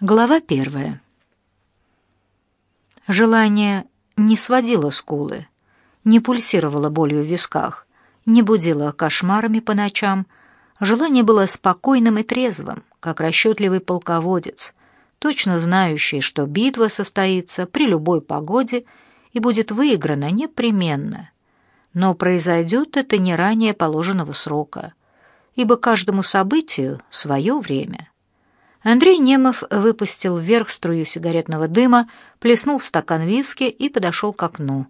Глава первая. Желание не сводило скулы, не пульсировало болью в висках, не будило кошмарами по ночам. Желание было спокойным и трезвым, как расчетливый полководец, точно знающий, что битва состоится при любой погоде и будет выиграна непременно. Но произойдет это не ранее положенного срока, ибо каждому событию свое время — Андрей Немов выпустил вверх струю сигаретного дыма, плеснул в стакан виски и подошел к окну.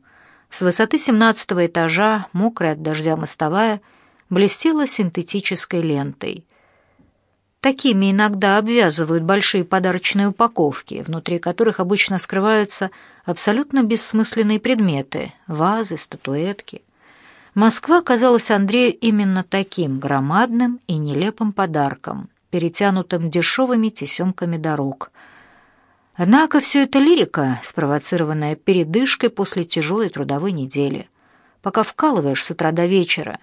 С высоты семнадцатого этажа, мокрая от дождя мостовая, блестела синтетической лентой. Такими иногда обвязывают большие подарочные упаковки, внутри которых обычно скрываются абсолютно бессмысленные предметы — вазы, статуэтки. Москва казалась Андрею именно таким громадным и нелепым подарком — перетянутым дешевыми тесемками дорог. Однако все это лирика, спровоцированная передышкой после тяжелой трудовой недели. Пока вкалываешь с утра до вечера,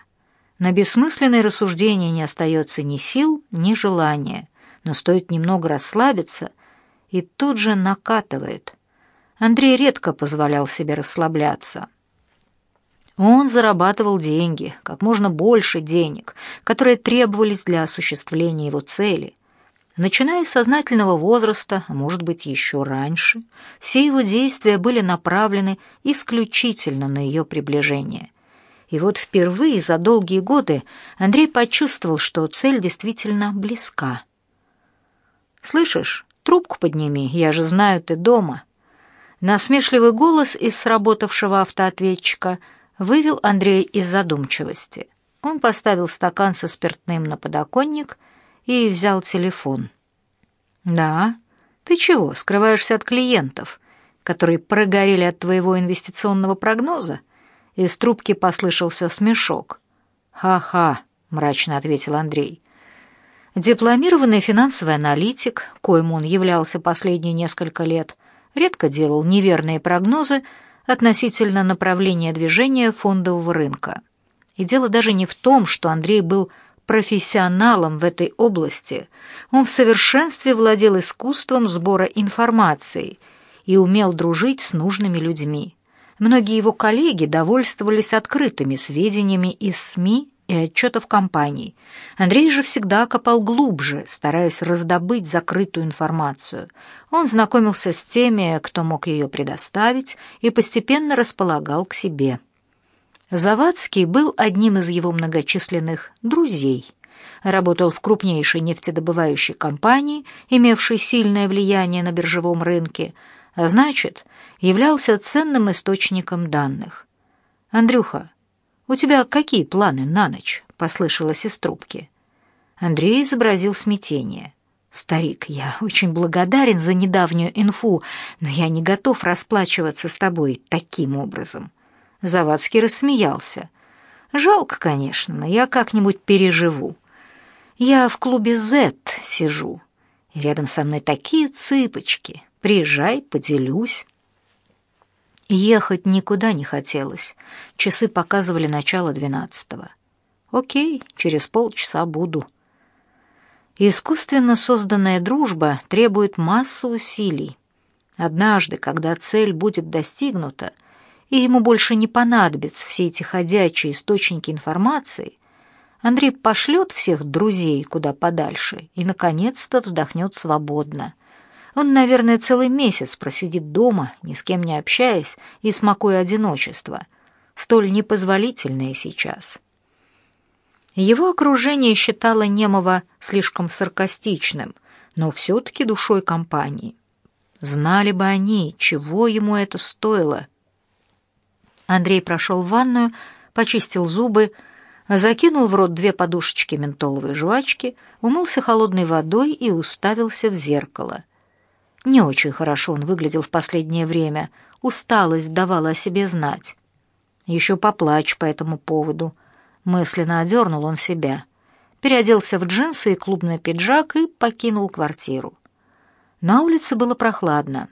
на бессмысленные рассуждения не остается ни сил, ни желания, но стоит немного расслабиться, и тут же накатывает. Андрей редко позволял себе расслабляться. Он зарабатывал деньги, как можно больше денег, которые требовались для осуществления его цели. Начиная с сознательного возраста, а может быть еще раньше, все его действия были направлены исключительно на ее приближение. И вот впервые за долгие годы Андрей почувствовал, что цель действительно близка. «Слышишь, трубку подними, я же знаю, ты дома». Насмешливый голос из сработавшего автоответчика – вывел Андрея из задумчивости. Он поставил стакан со спиртным на подоконник и взял телефон. «Да? Ты чего, скрываешься от клиентов, которые прогорели от твоего инвестиционного прогноза?» Из трубки послышался смешок. «Ха-ха», — мрачно ответил Андрей. Дипломированный финансовый аналитик, коим он являлся последние несколько лет, редко делал неверные прогнозы, относительно направления движения фондового рынка. И дело даже не в том, что Андрей был профессионалом в этой области. Он в совершенстве владел искусством сбора информации и умел дружить с нужными людьми. Многие его коллеги довольствовались открытыми сведениями из СМИ и отчетов компаний. Андрей же всегда копал глубже, стараясь раздобыть закрытую информацию. Он знакомился с теми, кто мог ее предоставить, и постепенно располагал к себе. Завадский был одним из его многочисленных друзей. Работал в крупнейшей нефтедобывающей компании, имевшей сильное влияние на биржевом рынке, а значит, являлся ценным источником данных. «Андрюха, «У тебя какие планы на ночь?» — послышалось из трубки. Андрей изобразил смятение. «Старик, я очень благодарен за недавнюю инфу, но я не готов расплачиваться с тобой таким образом». Завадский рассмеялся. «Жалко, конечно, но я как-нибудь переживу. Я в клубе Z сижу, рядом со мной такие цыпочки. Приезжай, поделюсь». Ехать никуда не хотелось. Часы показывали начало двенадцатого. Окей, через полчаса буду. Искусственно созданная дружба требует массу усилий. Однажды, когда цель будет достигнута, и ему больше не понадобятся все эти ходячие источники информации, Андрей пошлет всех друзей куда подальше и, наконец-то, вздохнет свободно — он, наверное, целый месяц просидит дома, ни с кем не общаясь и смакуя одиночество, столь непозволительное сейчас. Его окружение считало Немова слишком саркастичным, но все-таки душой компании. Знали бы они, чего ему это стоило. Андрей прошел в ванную, почистил зубы, закинул в рот две подушечки ментоловой жвачки, умылся холодной водой и уставился в зеркало — не очень хорошо он выглядел в последнее время, усталость давала о себе знать. Еще поплачь по этому поводу. Мысленно одернул он себя. Переоделся в джинсы и клубный пиджак и покинул квартиру. На улице было прохладно.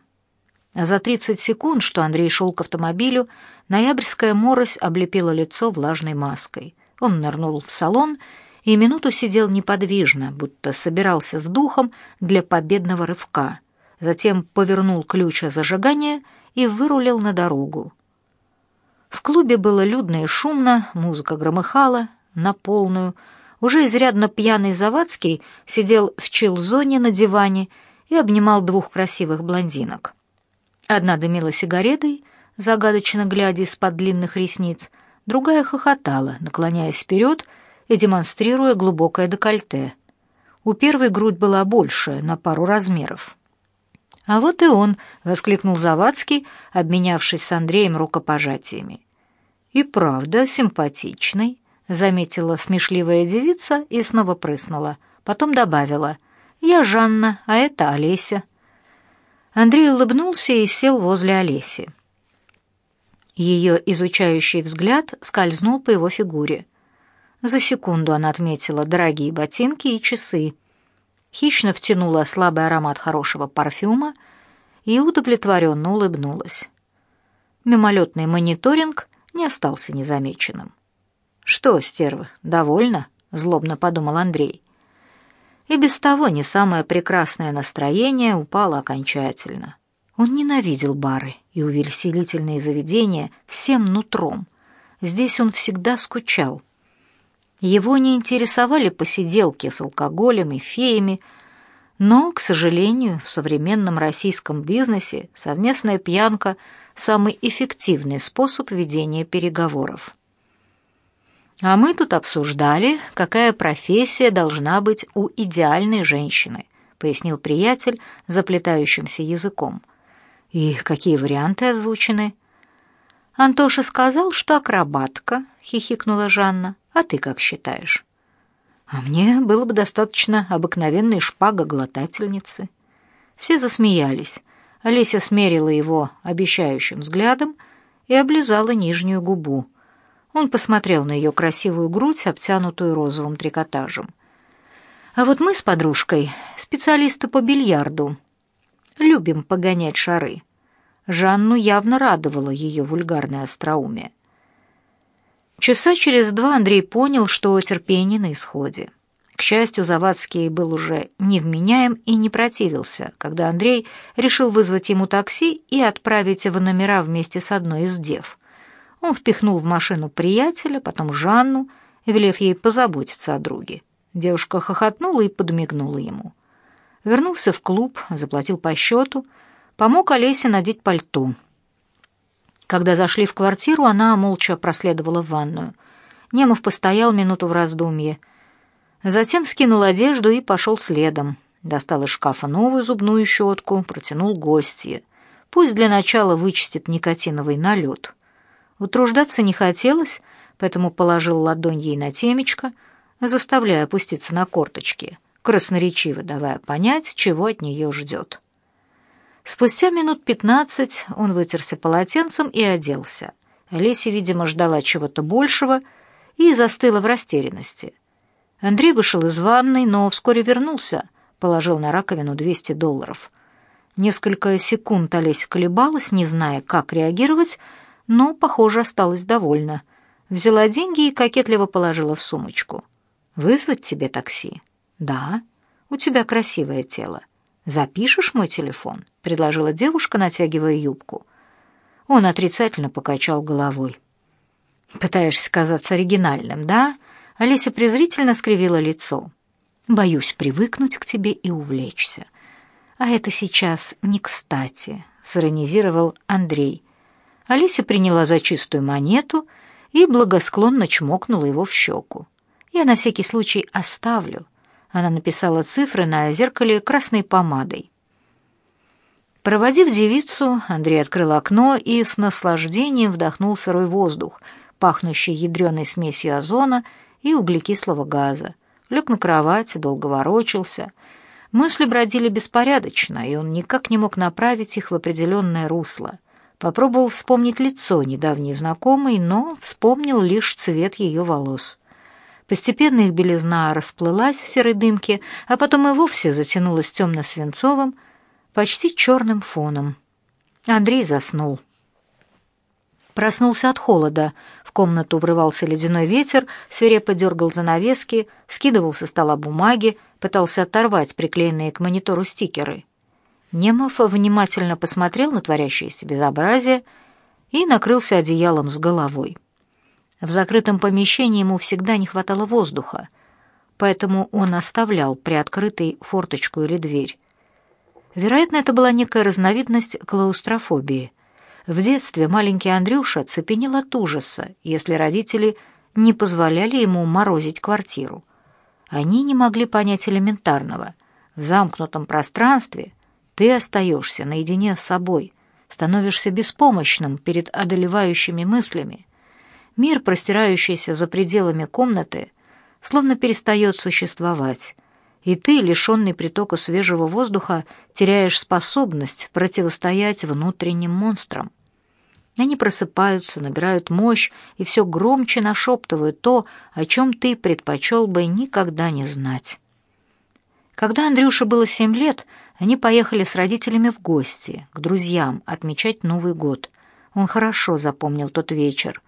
За 30 секунд, что Андрей шел к автомобилю, ноябрьская морось облепила лицо влажной маской. Он нырнул в салон и минуту сидел неподвижно, будто собирался с духом для победного рывка. Затем повернул ключ зажигания и вырулил на дорогу. В клубе было людно и шумно, музыка громыхала на полную. Уже изрядно пьяный Завадский сидел в чил-зоне на диване и обнимал двух красивых блондинок. Одна дымила сигаретой, загадочно глядя из-под длинных ресниц, другая хохотала, наклоняясь вперед и демонстрируя глубокое декольте. У первой грудь была больше, на пару размеров. «А вот и он!» — воскликнул Завадский, обменявшись с Андреем рукопожатиями. «И правда симпатичный», — заметила смешливая девица и снова прыснула. Потом добавила. «Я Жанна, а это Олеся». Андрей улыбнулся и сел возле Олеси. Ее изучающий взгляд скользнул по его фигуре. За секунду она отметила дорогие ботинки и часы. Хищно втянула слабый аромат хорошего парфюма и удовлетворенно улыбнулась. Мимолетный мониторинг не остался незамеченным. «Что, стерва, довольна?» — злобно подумал Андрей. И без того не самое прекрасное настроение упало окончательно. Он ненавидел бары и увеселительные заведения всем нутром. Здесь он всегда скучал. Его не интересовали посиделки с алкоголем и феями, но, к сожалению, в современном российском бизнесе совместная пьянка – самый эффективный способ ведения переговоров. А мы тут обсуждали, какая профессия должна быть у идеальной женщины, пояснил приятель заплетающимся языком. И какие варианты озвучены? Антоша сказал, что акробатка, хихикнула Жанна. А ты как считаешь? А мне было бы достаточно обыкновенной шпага-глотательницы. Все засмеялись. Олеся смерила его обещающим взглядом и облизала нижнюю губу. Он посмотрел на ее красивую грудь, обтянутую розовым трикотажем. А вот мы с подружкой, специалисты по бильярду, любим погонять шары. Жанну явно радовало ее вульгарное остроумие. Часа через два Андрей понял, что терпение на исходе. К счастью, Завадский был уже невменяем и не противился, когда Андрей решил вызвать ему такси и отправить в номера вместе с одной из дев. Он впихнул в машину приятеля, потом Жанну, велев ей позаботиться о друге. Девушка хохотнула и подмигнула ему. Вернулся в клуб, заплатил по счету, помог Олесе надеть пальто. Когда зашли в квартиру, она молча проследовала в ванную. Немов постоял минуту в раздумье — Затем скинул одежду и пошел следом. Достал из шкафа новую зубную щетку, протянул гостье. Пусть для начала вычистит никотиновый налет. Утруждаться не хотелось, поэтому положил ладонь ей на темечко, заставляя опуститься на корточки, красноречиво давая понять, чего от нее ждет. Спустя минут пятнадцать он вытерся полотенцем и оделся. Олеся, видимо, ждала чего-то большего и застыла в растерянности — Андрей вышел из ванной, но вскоре вернулся, положил на раковину 200 долларов. Несколько секунд Олеся колебалась, не зная, как реагировать, но, похоже, осталась довольна. Взяла деньги и кокетливо положила в сумочку. «Вызвать тебе такси?» «Да. У тебя красивое тело. Запишешь мой телефон?» — предложила девушка, натягивая юбку. Он отрицательно покачал головой. «Пытаешься казаться оригинальным, да?» Олеся презрительно скривила лицо. «Боюсь привыкнуть к тебе и увлечься. А это сейчас не кстати», — сиронизировал Андрей. Олеся приняла за чистую монету и благосклонно чмокнула его в щеку. «Я на всякий случай оставлю». Она написала цифры на зеркале красной помадой. Проводив девицу, Андрей открыл окно и с наслаждением вдохнул сырой воздух, пахнущий ядреной смесью озона и углекислого газа. Лег на кровать, долго ворочался. Мысли бродили беспорядочно, и он никак не мог направить их в определенное русло. Попробовал вспомнить лицо недавней знакомой, но вспомнил лишь цвет ее волос. Постепенно их белизна расплылась в серой дымке, а потом и вовсе затянулась темно-свинцовым, почти черным фоном. Андрей заснул. Проснулся от холода, комнату врывался ледяной ветер, свирепо дергал занавески, скидывал со стола бумаги, пытался оторвать приклеенные к монитору стикеры. Немов внимательно посмотрел на творящееся безобразие и накрылся одеялом с головой. В закрытом помещении ему всегда не хватало воздуха, поэтому он оставлял приоткрытой форточку или дверь. Вероятно, это была некая разновидность клаустрофобии. В детстве маленький Андрюша цепенел от ужаса, если родители не позволяли ему морозить квартиру. Они не могли понять элементарного. В замкнутом пространстве ты остаешься наедине с собой, становишься беспомощным перед одолевающими мыслями. Мир, простирающийся за пределами комнаты, словно перестает существовать, и ты, лишенный притока свежего воздуха, теряешь способность противостоять внутренним монстрам. Они просыпаются, набирают мощь и все громче нашептывают то, о чем ты предпочел бы никогда не знать. Когда Андрюше было семь лет, они поехали с родителями в гости, к друзьям, отмечать Новый год. Он хорошо запомнил тот вечер.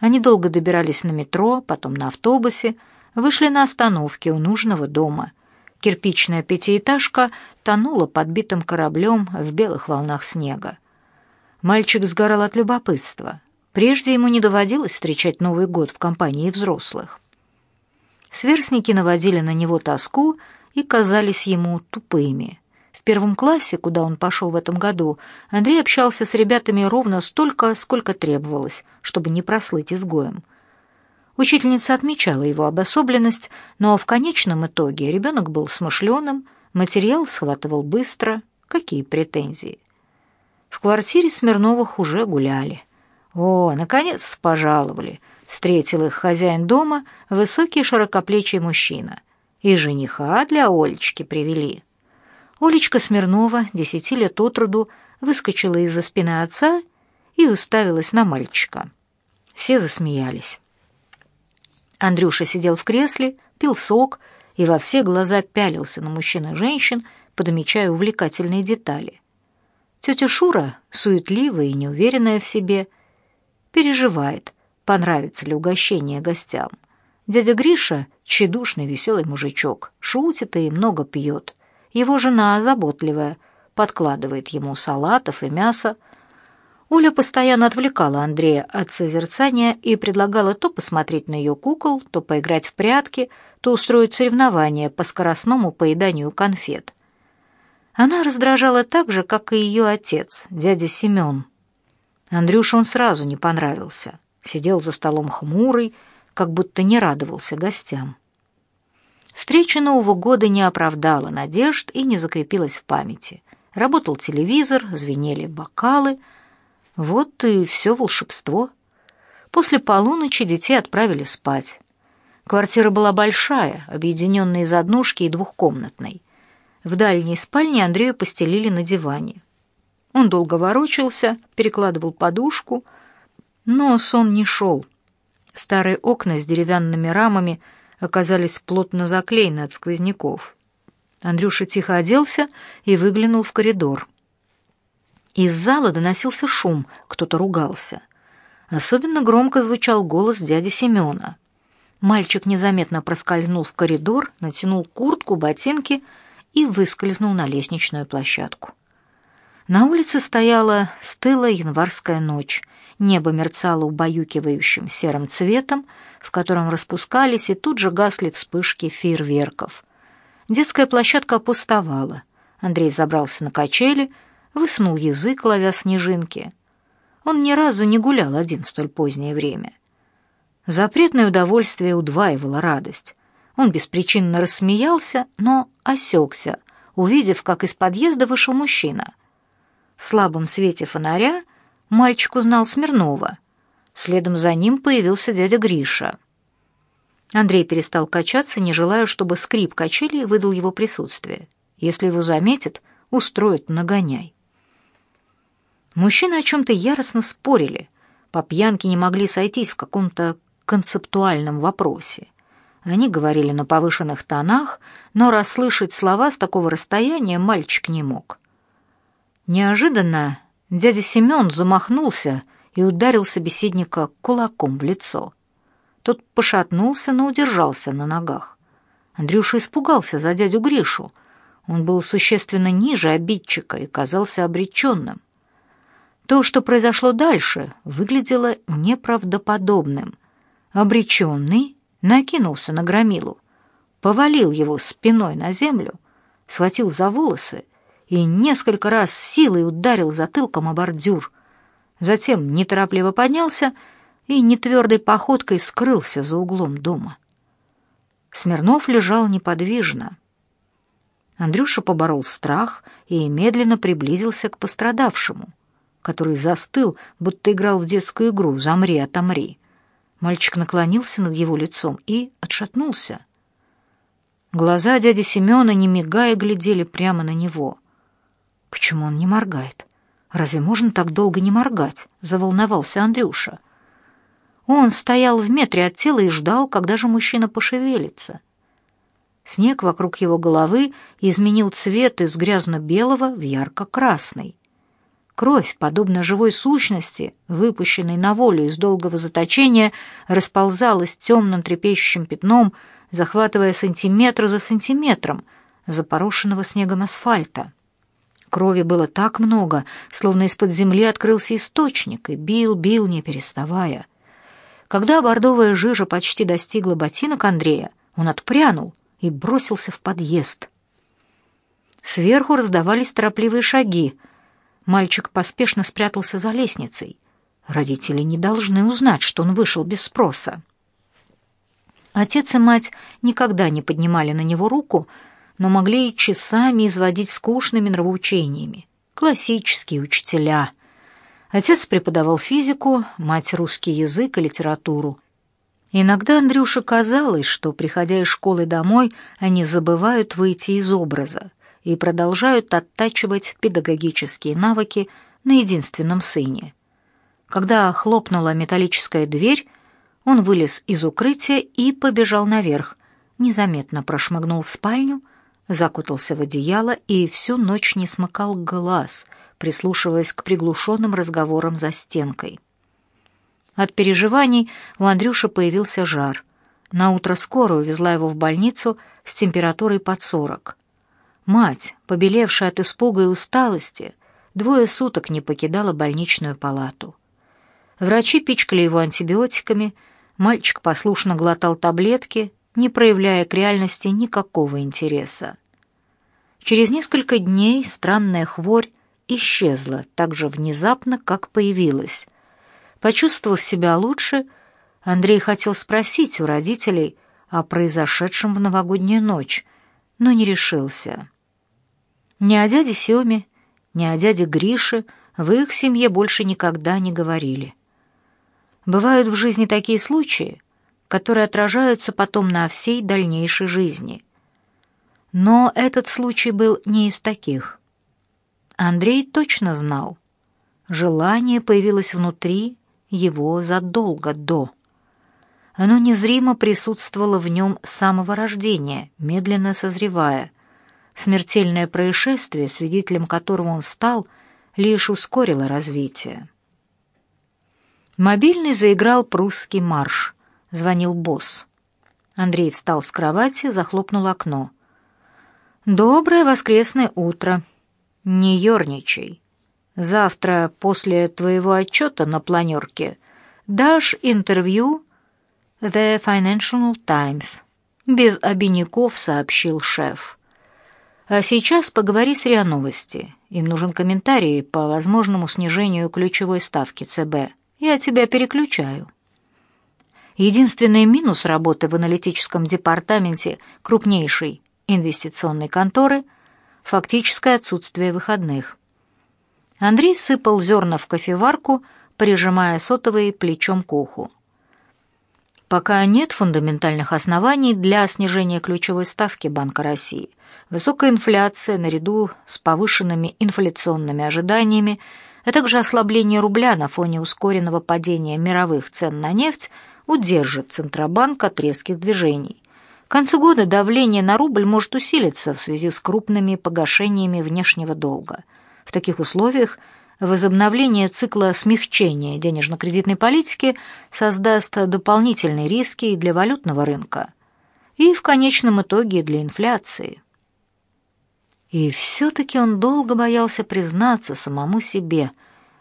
Они долго добирались на метро, потом на автобусе, вышли на остановке у нужного дома — Кирпичная пятиэтажка тонула подбитым кораблем в белых волнах снега. Мальчик сгорал от любопытства. Прежде ему не доводилось встречать Новый год в компании взрослых. Сверстники наводили на него тоску и казались ему тупыми. В первом классе, куда он пошел в этом году, Андрей общался с ребятами ровно столько, сколько требовалось, чтобы не прослыть изгоем. Учительница отмечала его обособленность, но в конечном итоге ребенок был смышленым, материал схватывал быстро. Какие претензии? В квартире Смирновых уже гуляли. О, наконец пожаловали. Встретил их хозяин дома, высокий широкоплечий мужчина. И жениха для Олечки привели. Олечка Смирнова, десяти лет от роду, выскочила из-за спины отца и уставилась на мальчика. Все засмеялись. Андрюша сидел в кресле, пил сок и во все глаза пялился на мужчин и женщин, подмечая увлекательные детали. Тетя Шура, суетливая и неуверенная в себе, переживает, понравится ли угощение гостям. Дядя Гриша — тщедушный веселый мужичок, шутит и много пьет. Его жена заботливая, подкладывает ему салатов и мяса, Оля постоянно отвлекала Андрея от созерцания и предлагала то посмотреть на ее кукол, то поиграть в прятки, то устроить соревнования по скоростному поеданию конфет. Она раздражала так же, как и ее отец, дядя Семен. Андрюше он сразу не понравился. Сидел за столом хмурый, как будто не радовался гостям. Встреча Нового года не оправдала надежд и не закрепилась в памяти. Работал телевизор, звенели бокалы — вот и все волшебство. После полуночи детей отправили спать. Квартира была большая, объединенная из однушки и двухкомнатной. В дальней спальне Андрею постелили на диване. Он долго ворочался, перекладывал подушку, но сон не шел. Старые окна с деревянными рамами оказались плотно заклеены от сквозняков. Андрюша тихо оделся и выглянул в коридор. Из зала доносился шум, кто-то ругался. Особенно громко звучал голос дяди Семена. Мальчик незаметно проскользнул в коридор, натянул куртку, ботинки и выскользнул на лестничную площадку. На улице стояла стылая январская ночь. Небо мерцало убаюкивающим серым цветом, в котором распускались и тут же гасли вспышки фейерверков. Детская площадка опустовала. Андрей забрался на качели, высунул язык, ловя снежинки. Он ни разу не гулял один в столь позднее время. Запретное удовольствие удваивало радость. Он беспричинно рассмеялся, но осекся, увидев, как из подъезда вышел мужчина. В слабом свете фонаря мальчик узнал Смирнова. Следом за ним появился дядя Гриша. Андрей перестал качаться, не желая, чтобы скрип качели выдал его присутствие. Если его заметят, устроят нагоняй. Мужчины о чем-то яростно спорили, по пьянке не могли сойтись в каком-то концептуальном вопросе. Они говорили на повышенных тонах, но расслышать слова с такого расстояния мальчик не мог. Неожиданно дядя Семен замахнулся и ударил собеседника кулаком в лицо. Тот пошатнулся, но удержался на ногах. Андрюша испугался за дядю Гришу. Он был существенно ниже обидчика и казался обреченным. То, что произошло дальше, выглядело неправдоподобным. Обреченный накинулся на громилу, повалил его спиной на землю, схватил за волосы и несколько раз силой ударил затылком о бордюр. Затем неторопливо поднялся и нетвердой походкой скрылся за углом дома. Смирнов лежал неподвижно. Андрюша поборол страх и медленно приблизился к пострадавшему который застыл, будто играл в детскую игру «Замри, отомри». Мальчик наклонился над его лицом и отшатнулся. Глаза дяди Семена, не мигая, глядели прямо на него. «Почему он не моргает? Разве можно так долго не моргать?» — заволновался Андрюша. Он стоял в метре от тела и ждал, когда же мужчина пошевелится. Снег вокруг его головы изменил цвет из грязно-белого в ярко-красный. Кровь, подобно живой сущности, выпущенной на волю из долгого заточения, расползалась темным трепещущим пятном, захватывая сантиметр за сантиметром запорошенного снегом асфальта. Крови было так много, словно из-под земли открылся источник, и бил, бил, не переставая. Когда бордовая жижа почти достигла ботинок Андрея, он отпрянул и бросился в подъезд. Сверху раздавались торопливые шаги — Мальчик поспешно спрятался за лестницей. Родители не должны узнать, что он вышел без спроса. Отец и мать никогда не поднимали на него руку, но могли и часами изводить скучными нравоучениями. Классические учителя. Отец преподавал физику, мать — русский язык и литературу. Иногда Андрюше казалось, что, приходя из школы домой, они забывают выйти из образа и продолжают оттачивать педагогические навыки на единственном сыне. Когда хлопнула металлическая дверь, он вылез из укрытия и побежал наверх, незаметно прошмыгнул в спальню, закутался в одеяло и всю ночь не смыкал глаз, прислушиваясь к приглушенным разговорам за стенкой. От переживаний у Андрюши появился жар. Наутро скорая увезла его в больницу с температурой под сорок. Мать, побелевшая от испуга и усталости, двое суток не покидала больничную палату. Врачи пичкали его антибиотиками, мальчик послушно глотал таблетки, не проявляя к реальности никакого интереса. Через несколько дней странная хворь исчезла так же внезапно, как появилась. Почувствовав себя лучше, Андрей хотел спросить у родителей о произошедшем в новогоднюю ночь, но не решился. Ни о дяде Семе, ни о дяде Грише в их семье больше никогда не говорили. Бывают в жизни такие случаи, которые отражаются потом на всей дальнейшей жизни. Но этот случай был не из таких. Андрей точно знал. Желание появилось внутри его задолго до. Оно незримо присутствовало в нем с самого рождения, медленно созревая, Смертельное происшествие, свидетелем которого он стал, лишь ускорило развитие. Мобильный заиграл прусский марш. Звонил босс. Андрей встал с кровати, захлопнул окно. «Доброе воскресное утро. Не ерничай. Завтра после твоего отчета на планерке дашь интервью The Financial Times». Без обиняков сообщил шеф. А сейчас поговори с РИА Новости. Им нужен комментарий по возможному снижению ключевой ставки ЦБ. Я тебя переключаю. Единственный минус работы в аналитическом департаменте крупнейшей инвестиционной конторы — фактическое отсутствие выходных. Андрей сыпал зерна в кофеварку, прижимая сотовый плечом к уху. Пока нет фундаментальных оснований для снижения ключевой ставки Банка России. Высокая инфляция наряду с повышенными инфляционными ожиданиями, а также ослабление рубля на фоне ускоренного падения мировых цен на нефть удержит Центробанк от резких движений. К концу года давление на рубль может усилиться в связи с крупными погашениями внешнего долга. В таких условиях Возобновление цикла смягчения денежно-кредитной политики создаст дополнительные риски и для валютного рынка, и в конечном итоге для инфляции. И все-таки он долго боялся признаться самому себе,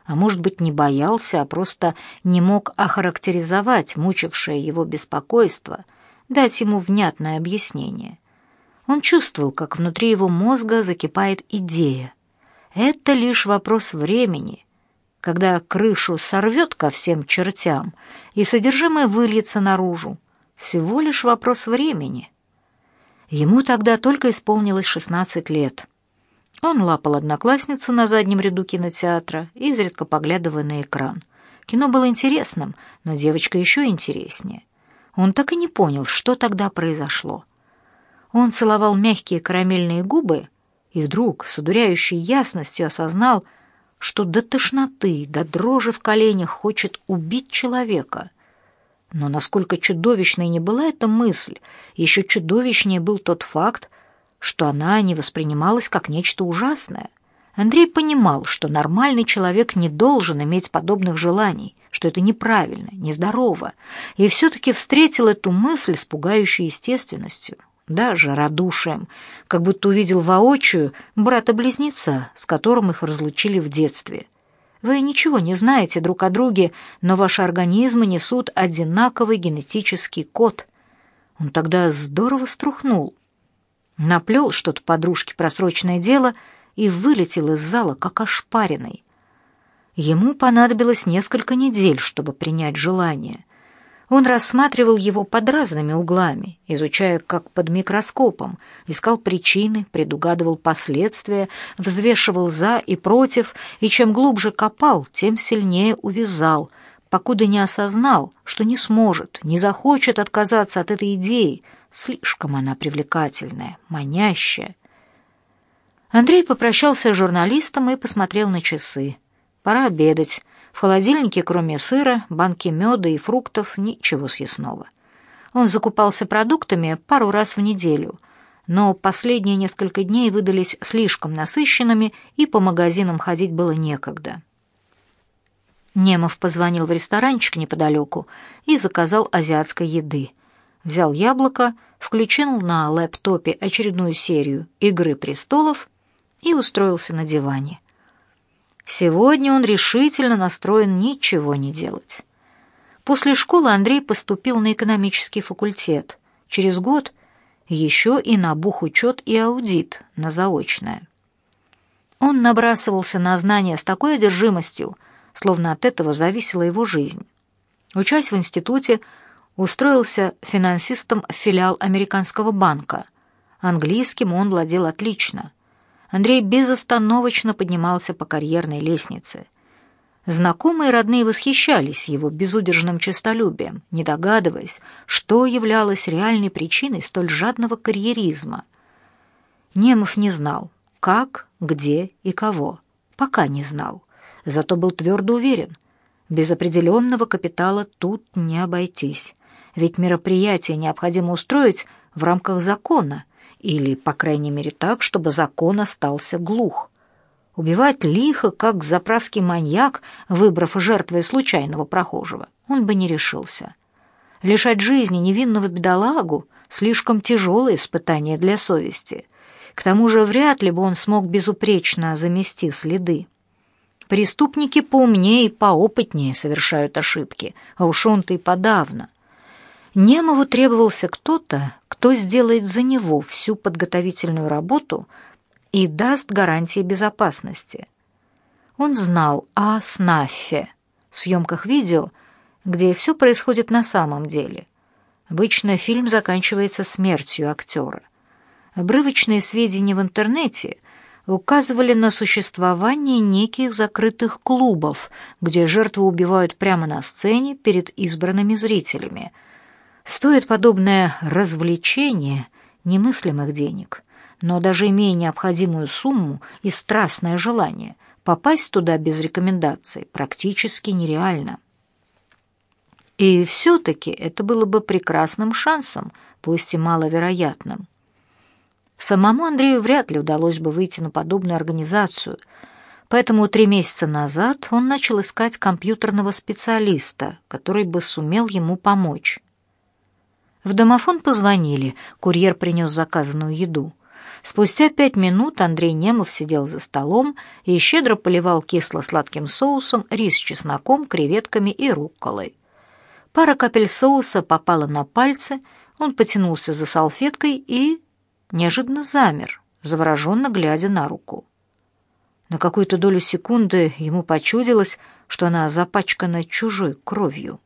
а может быть не боялся, а просто не мог охарактеризовать мучившее его беспокойство, дать ему внятное объяснение. Он чувствовал, как внутри его мозга закипает идея. Это лишь вопрос времени, когда крышу сорвет ко всем чертям, и содержимое выльется наружу. Всего лишь вопрос времени. Ему тогда только исполнилось шестнадцать лет. Он лапал одноклассницу на заднем ряду кинотеатра, изредка поглядывая на экран. Кино было интересным, но девочка еще интереснее. Он так и не понял, что тогда произошло. Он целовал мягкие карамельные губы и вдруг с удуряющей ясностью осознал, что до тошноты, до дрожи в коленях хочет убить человека. Но насколько чудовищной не была эта мысль, еще чудовищнее был тот факт, что она не воспринималась как нечто ужасное. Андрей понимал, что нормальный человек не должен иметь подобных желаний, что это неправильно, нездорово, и все-таки встретил эту мысль с пугающей естественностью даже радушием, как будто увидел воочию брата-близнеца, с которым их разлучили в детстве. Вы ничего не знаете друг о друге, но ваши организмы несут одинаковый генетический код. Он тогда здорово струхнул, наплел что-то подружке про срочное дело и вылетел из зала, как ошпаренный. Ему понадобилось несколько недель, чтобы принять желание. Он рассматривал его под разными углами, изучая как под микроскопом, искал причины, предугадывал последствия, взвешивал за и против, и чем глубже копал, тем сильнее увязал, покуда не осознал, что не сможет, не захочет отказаться от этой идеи, слишком она привлекательная, манящая. Андрей попрощался с журналистом и посмотрел на часы. Пора обедать. В холодильнике, кроме сыра, банки меда и фруктов, ничего съестного. Он закупался продуктами пару раз в неделю, но последние несколько дней выдались слишком насыщенными, и по магазинам ходить было некогда. Немов позвонил в ресторанчик неподалеку и заказал азиатской еды. Взял яблоко, включил на лэптопе очередную серию «Игры престолов» и устроился на диване. Сегодня он решительно настроен ничего не делать. После школы Андрей поступил на экономический факультет. Через год еще и на бухучет и аудит на заочное. Он набрасывался на знания с такой одержимостью, словно от этого зависела его жизнь. Учась в институте, устроился финансистом в филиал американского банка. Английским он владел отлично. Андрей безостановочно поднимался по карьерной лестнице. Знакомые и родные восхищались его безудержным честолюбием, не догадываясь, что являлось реальной причиной столь жадного карьеризма. Немов не знал, как, где и кого. Пока не знал. Зато был твердо уверен, без определенного капитала тут не обойтись. Ведь мероприятие необходимо устроить в рамках закона, или, по крайней мере, так, чтобы закон остался глух. Убивать лихо, как заправский маньяк, выбрав жертвой случайного прохожего, он бы не решился. Лишать жизни невинного бедолагу — слишком тяжелое испытание для совести. К тому же вряд ли бы он смог безупречно замести следы. Преступники поумнее и поопытнее совершают ошибки, а уж он-то и подавно — Немову требовался кто-то, кто сделает за него всю подготовительную работу и даст гарантии безопасности. Он знал о СНАФе, съемках видео, где все происходит на самом деле. Обычно фильм заканчивается смертью актера. Обрывочные сведения в интернете указывали на существование неких закрытых клубов, где жертву убивают прямо на сцене перед избранными зрителями – Стоит подобное развлечение немыслимых денег, но даже имея необходимую сумму и страстное желание, попасть туда без рекомендаций практически нереально. И все-таки это было бы прекрасным шансом, пусть и маловероятным. Самому Андрею вряд ли удалось бы выйти на подобную организацию. Поэтому три месяца назад он начал искать компьютерного специалиста, который бы сумел ему помочь. В домофон позвонили, курьер принес заказанную еду. Спустя пять минут Андрей Немов сидел за столом и щедро поливал кисло-сладким соусом рис с чесноком, креветками и рукколой. Пара капель соуса попала на пальцы, он потянулся за салфеткой и неожиданно замер, завороженно глядя на руку. На какую-то долю секунды ему почудилось, что она запачкана чужой кровью.